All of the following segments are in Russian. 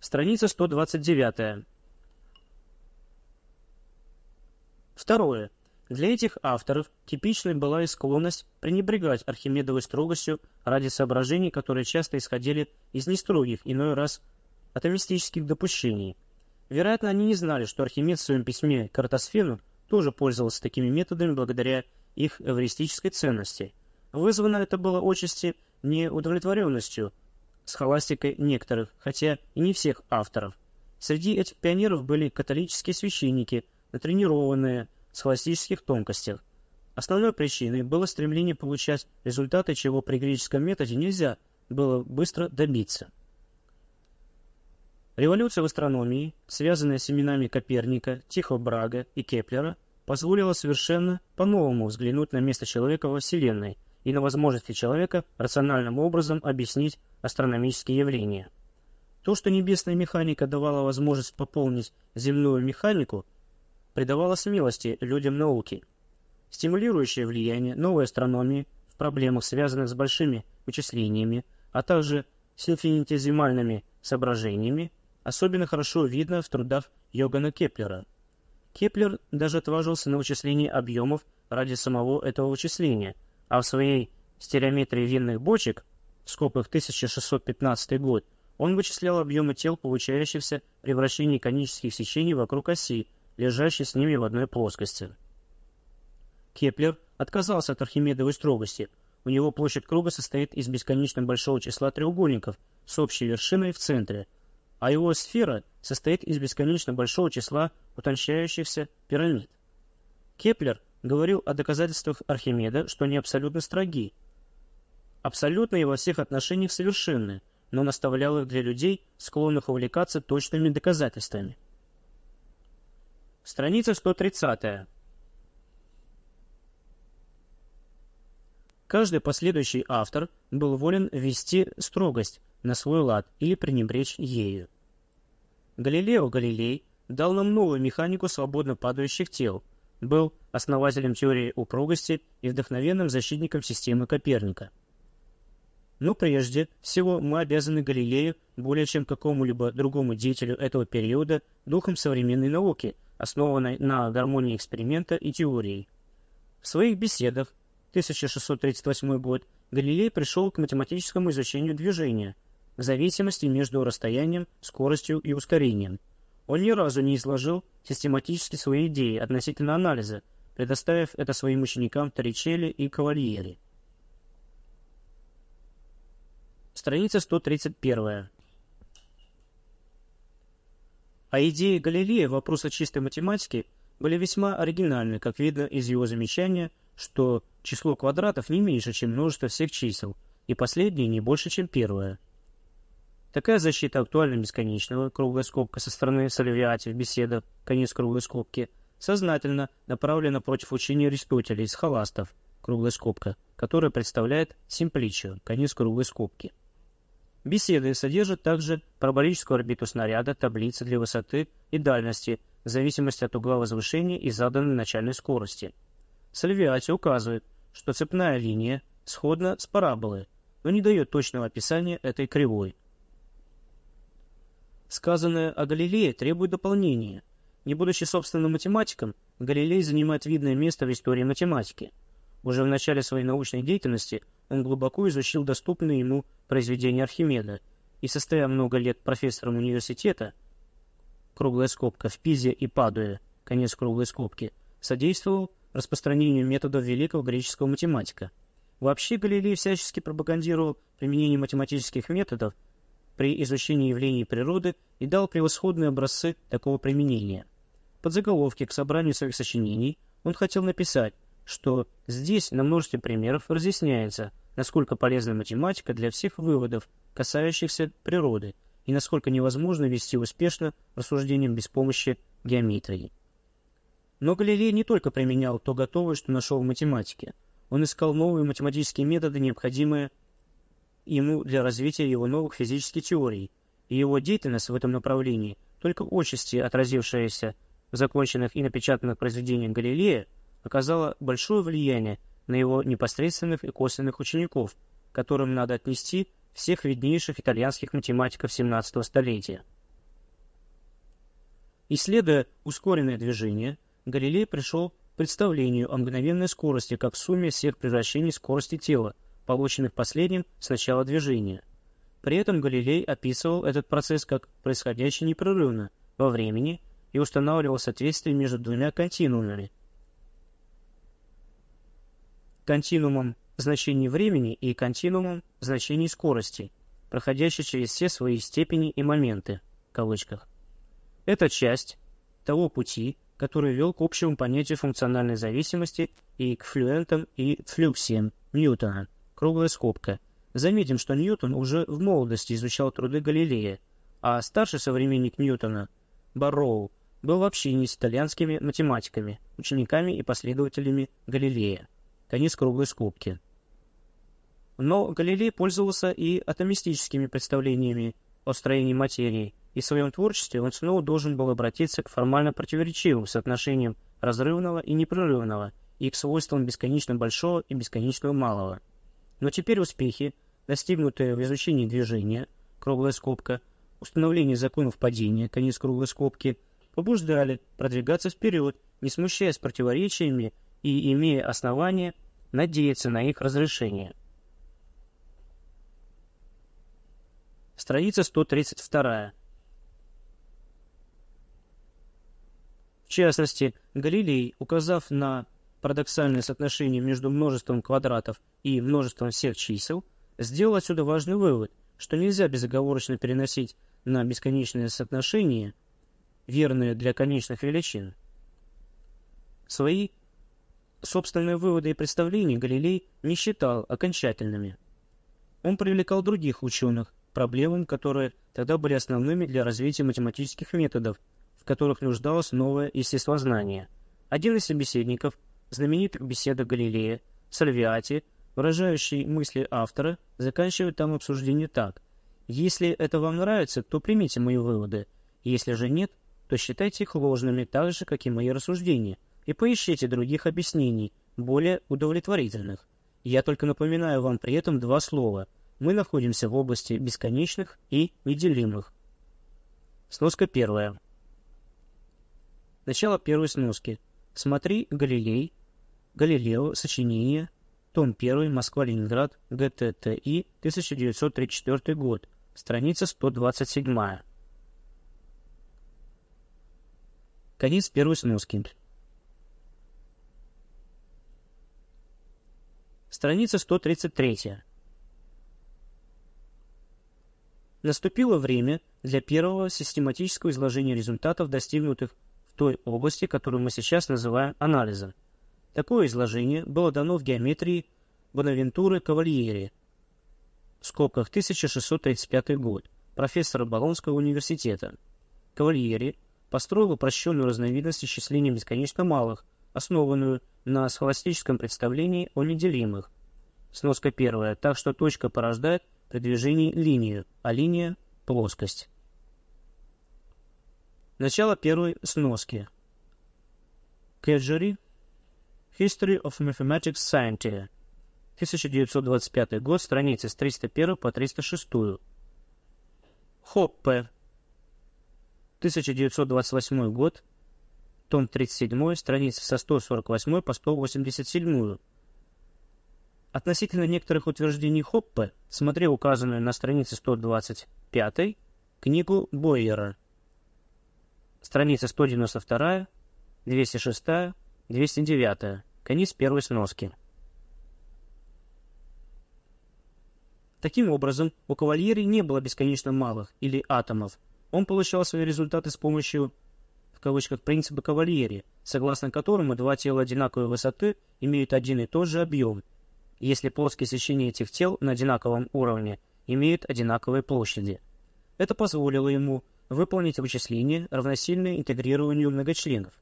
Страница 129. Второе. Для этих авторов типичной была и склонность пренебрегать Архимедовой строгостью ради соображений, которые часто исходили из нестрогих, иной раз атомистических допущений. Вероятно, они не знали, что Архимед в своем письме к Артосфену тоже пользовался такими методами благодаря их эвристической ценности. Вызвано это было отчасти неудовлетворенностью схоластикой некоторых, хотя и не всех авторов. Среди этих пионеров были католические священники, натренированные в схоластических тонкостях. Основной причиной было стремление получать результаты, чего при греческом методе нельзя было быстро добиться. Революция в астрономии, связанная с именами Коперника, Тихо Брага и Кеплера, позволила совершенно по-новому взглянуть на место человека во Вселенной и на возможности человека рациональным образом объяснить астрономические явления. То, что небесная механика давала возможность пополнить земную механику, придавало смелости людям науки. Стимулирующее влияние новой астрономии в проблемах, связанных с большими вычислениями, а также с инфинитезимальными соображениями, особенно хорошо видно в трудах Иоганна Кеплера. Кеплер даже отважился на вычисление объемов ради самого этого вычисления, а в своей стереометрии винных бочек, скобках 1615 год, он вычислял объемы тел, получающихся при вращении конических сечений вокруг оси, лежащей с ними в одной плоскости. Кеплер отказался от архимедовой строгости. У него площадь круга состоит из бесконечно большого числа треугольников с общей вершиной в центре – а его сфера состоит из бесконечно большого числа утончающихся пирамид. Кеплер говорил о доказательствах Архимеда, что они абсолютно строги. Абсолютно и во всех отношениях совершенны, но оставлял их для людей, склонных увлекаться точными доказательствами. Страница 130. Каждый последующий автор был волен ввести строгость, на свой лад или пренебречь ею. Галилео Галилей дал нам новую механику свободно падающих тел, был основателем теории упругости и вдохновенным защитником системы Коперника. Но прежде всего мы обязаны Галилею более чем какому-либо другому деятелю этого периода духом современной науки, основанной на гармонии эксперимента и теории. В своих беседах 1638 год Галилей пришел к математическому изучению движения – зависимости между расстоянием, скоростью и ускорением. Он ни разу не изложил систематически свои идеи относительно анализа, предоставив это своим ученикам Торричелли и Кавальери. Страница 131. А идеи Галилея вопроса чистой математики были весьма оригинальны, как видно из его замечания, что число квадратов не меньше, чем множество всех чисел, и последнее не больше, чем первое. Такая защита актуальна бесконечного, круглая скобка со стороны Сальвиати в беседах, конец круглой скобки, сознательно направлена против учения Аристотеля из халастов, круглая скобка, которая представляет симпличию, конец круглой скобки. Беседы содержат также параболическую орбиту снаряда, таблицы для высоты и дальности, в зависимости от угла возвышения и заданной начальной скорости. Сальвиати указывает, что цепная линия сходна с параболой, но не дает точного описания этой кривой. Сказанное о Галилее требует дополнения. Не будучи собственным математиком, Галилей занимает видное место в истории математики. Уже в начале своей научной деятельности он глубоко изучил доступные ему произведения Архимеда и, состоя много лет профессором университета, круглая скобка, в Пизе и Падуе, конец круглой скобки, содействовал распространению методов великого греческого математика. Вообще Галилей всячески пропагандировал применение математических методов при изучении явлений природы и дал превосходные образцы такого применения. Под заголовки к собранию своих сочинений он хотел написать, что здесь на множестве примеров разъясняется, насколько полезна математика для всех выводов, касающихся природы, и насколько невозможно вести успешно рассуждением без помощи геометрии. Но Галилей не только применял то готовое, что нашел в математике. Он искал новые математические методы, необходимые ему для развития его новых физических теорий, и его деятельность в этом направлении, только отчасти отразившаяся в законченных и напечатанных произведениях Галилея, оказала большое влияние на его непосредственных и косвенных учеников, которым надо отнести всех виднейших итальянских математиков XVII столетия. Исследуя ускоренное движение, Галилей пришел к представлению о мгновенной скорости как сумме всех превращений скорости тела, полученных последним с начала движения. При этом Галилей описывал этот процесс как происходящий непрерывно во времени и устанавливал соответствие между двумя континуумами. Континуумом значений времени и континуумом значений скорости, проходящий через все свои степени и моменты, в кавычках. Это часть того пути, который вел к общему понятию функциональной зависимости и к флюентам и флюксиям Ньютона, круглая скобка. Заметим, что Ньютон уже в молодости изучал труды Галилея, а старший современник Ньютона, Барроу, был в общении с итальянскими математиками, учениками и последователями Галилея. Конец круглой скобки. Но Галилей пользовался и атомистическими представлениями о строении материи, и в своем творчестве он снова должен был обратиться к формально противоречивым соотношениям разрывного и непрерывного и к свойствам бесконечно большого и бесконечно малого. Но теперь успехи, достигнутые в изучении движения, круглая скобка, установление законов падения, конец круглой скобки, побуждали продвигаться вперед, не смущаясь противоречиями и имея основания надеяться на их разрешение. Страница 132. В частности, Галилей, указав на парадоксальное соотношение между множеством квадратов и множеством всех чисел, сделал отсюда важный вывод, что нельзя безоговорочно переносить на бесконечное соотношение, верное для конечных величин. Свои собственные выводы и представления Галилей не считал окончательными. Он привлекал других ученых, проблемам, которые тогда были основными для развития математических методов в которых нуждалось новое естествознание. Один из собеседников, знаменитых беседах Галилея, Сальвиати, выражающий мысли автора, заканчивает там обсуждение так. «Если это вам нравится, то примите мои выводы. Если же нет, то считайте их ложными, так же, как и мои рассуждения, и поищите других объяснений, более удовлетворительных. Я только напоминаю вам при этом два слова. Мы находимся в области бесконечных и неделимых. Сноска первая. Начало первой сноски. Смотри Галилей, Галилео, сочинение, том 1, Москва-Ленинград, ГТТИ, 1934 год, страница 127. Конец первой сноски. Страница 133. Наступило время для первого систематического изложения результатов, достигнутых той области, которую мы сейчас называем анализом. Такое изложение было дано в геометрии Бонавентуры Кавальери, в скобках 1635 год, профессора Болонского университета. Кавальери построил упрощенную разновидность исчисления бесконечно малых, основанную на схоластическом представлении о неделимых. Сноска первая, так что точка порождает при движении линию, а линия – плоскость. Начало первой сноски. Кеджери. History of Mathematics Science. 1925 год, страницы с 301 по 306. Хоппе. 1928 год, том 37, страницы со 148 по 187. Относительно некоторых утверждений Хоппе, смотри указанную на странице 125 книгу Бойера Страница 192, 206, 209. Конец первой сноски. Таким образом, у кавальери не было бесконечно малых, или атомов. Он получал свои результаты с помощью, в кавычках, принципа кавальери, согласно которому два тела одинаковой высоты имеют один и тот же объем, если плоские сечения этих тел на одинаковом уровне имеют одинаковые площади. Это позволило ему выполнить вычисление, равносильное интегрированию многочленов.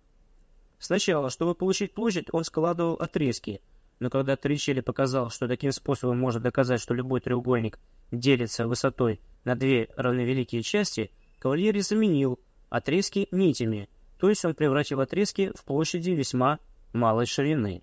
Сначала, чтобы получить площадь, он складывал отрезки, но когда Тричели показал, что таким способом можно доказать, что любой треугольник делится высотой на две равновеликие части, Кавальери заменил отрезки нитями, то есть он превратил отрезки в площади весьма малой ширины.